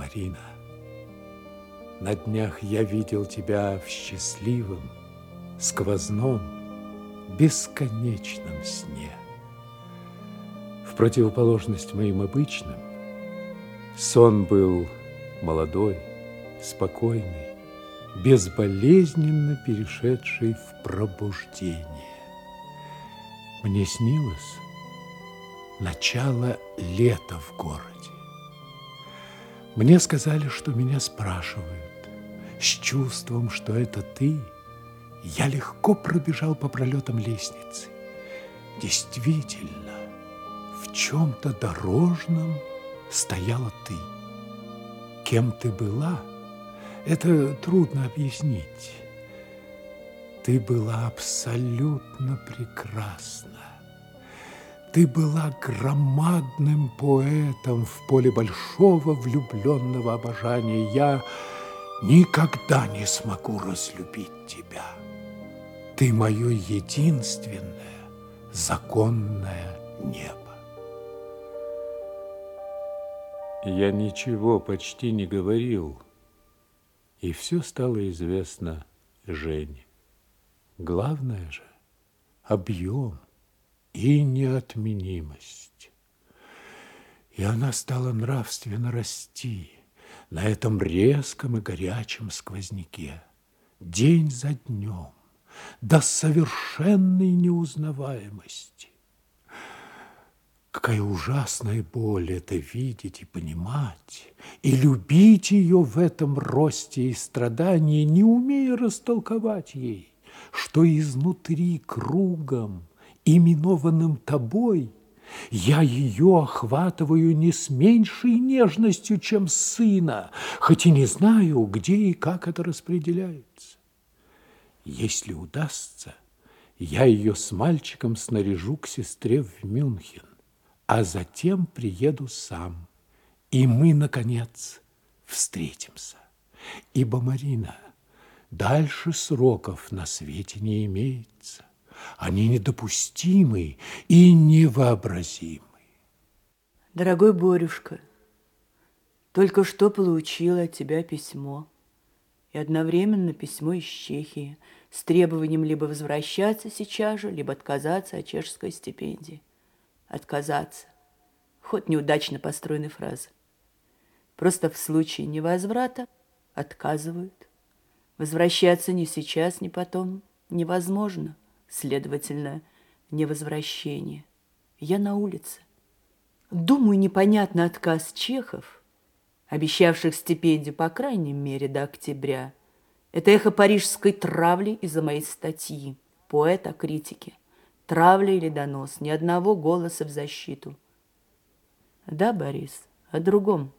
Марина, на днях я видел тебя в счастливом, сквозном, бесконечном сне. В противоположность моим обычным, сон был молодой, спокойный, безболезненно перешедший в пробуждение. Мне снилось начало лета в городе. Мне сказали, что меня спрашивают, с чувством, что это ты. Я легко пробежал по пролетам лестницы. Действительно, в чем-то дорожном стояла ты. Кем ты была, это трудно объяснить. Ты была абсолютно прекрасна. Ты была громадным поэтом в поле большого влюбленного обожания. Я никогда не смогу разлюбить тебя. Ты мое единственное законное небо. Я ничего почти не говорил, и все стало известно Жене. Главное же – объем – и неотменимость. И она стала нравственно расти на этом резком и горячем сквозняке, день за днем, до совершенной неузнаваемости. Какая ужасная боль это видеть и понимать, и любить ее в этом росте и страдании, не умея растолковать ей, что изнутри кругом именованным тобой, я ее охватываю не с меньшей нежностью, чем сына, хоть и не знаю, где и как это распределяется. Если удастся, я ее с мальчиком снаряжу к сестре в Мюнхен, а затем приеду сам, и мы, наконец, встретимся. Ибо, Марина, дальше сроков на свете не имеется. Они недопустимы и невообразимы. Дорогой Борюшка, только что получила от тебя письмо. И одновременно письмо из Чехии с требованием либо возвращаться сейчас же, либо отказаться от чешской стипендии. Отказаться. Хоть неудачно построенная фраза. Просто в случае невозврата отказывают. Возвращаться ни сейчас, ни потом невозможно следовательно, невозвращение. Я на улице. Думаю, непонятный отказ чехов, обещавших стипендию по крайней мере до октября. Это эхо парижской травли из-за моей статьи «Поэт о критике». Травля или донос, ни одного голоса в защиту. Да, Борис, о другом.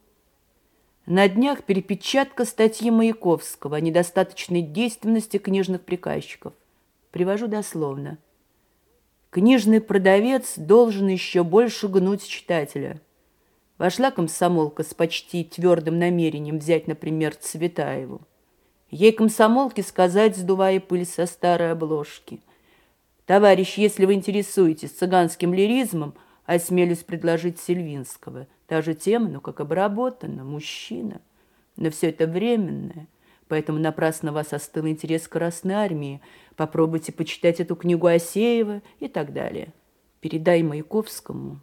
На днях перепечатка статьи Маяковского о недостаточной действенности книжных приказчиков. Привожу дословно. Книжный продавец должен еще больше гнуть читателя. Вошла комсомолка с почти твердым намерением взять, например, Цветаеву. Ей комсомолке сказать, сдувая пыль со старой обложки. «Товарищ, если вы интересуетесь цыганским лиризмом, осмелюсь предложить Сильвинского. Та же тема, но как обработана, мужчина. Но все это временное, поэтому напрасно вас остыл интерес Красной Армии, Попробуйте почитать эту книгу Асеева и так далее. Передай Маяковскому,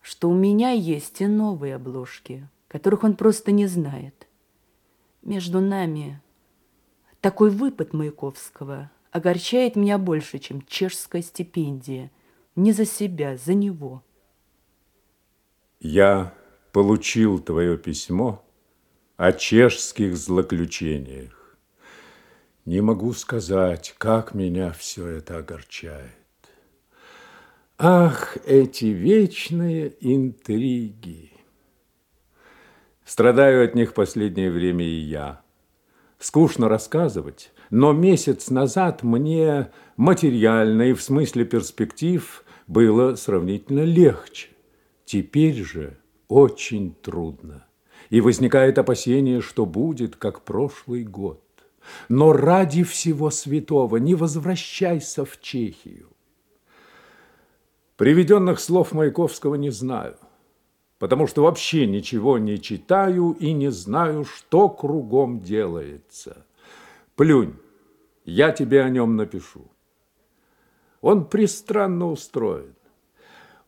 что у меня есть и новые обложки, которых он просто не знает. Между нами такой выпад Маяковского огорчает меня больше, чем чешская стипендия. Не за себя, за него. Я получил твое письмо о чешских злоключениях. Не могу сказать, как меня все это огорчает. Ах, эти вечные интриги! Страдаю от них последнее время и я. Скучно рассказывать, но месяц назад мне материально и в смысле перспектив было сравнительно легче. Теперь же очень трудно. И возникает опасение, что будет, как прошлый год. Но ради всего святого не возвращайся в Чехию. Приведенных слов Маяковского не знаю. потому что вообще ничего не читаю и не знаю, что кругом делается. Плюнь, я тебе о нем напишу. Он пристранно устроен.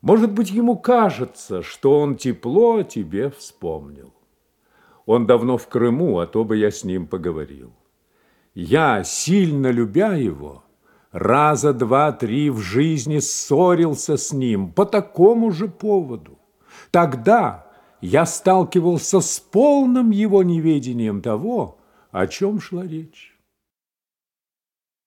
Может быть, ему кажется, что он тепло о тебе вспомнил. Он давно в Крыму, а то бы я с ним поговорил. Я, сильно любя его, раза два-три в жизни ссорился с ним по такому же поводу. Тогда я сталкивался с полным его неведением того, о чем шла речь.